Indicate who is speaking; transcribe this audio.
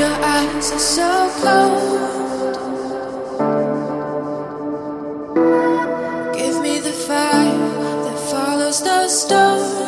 Speaker 1: your eyes are so cold. Give me the fire that follows the storm.